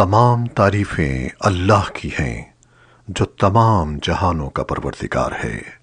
تمام تعریفیں اللہ کی ہیں جو تمام جہانوں کا پروردگار ہے۔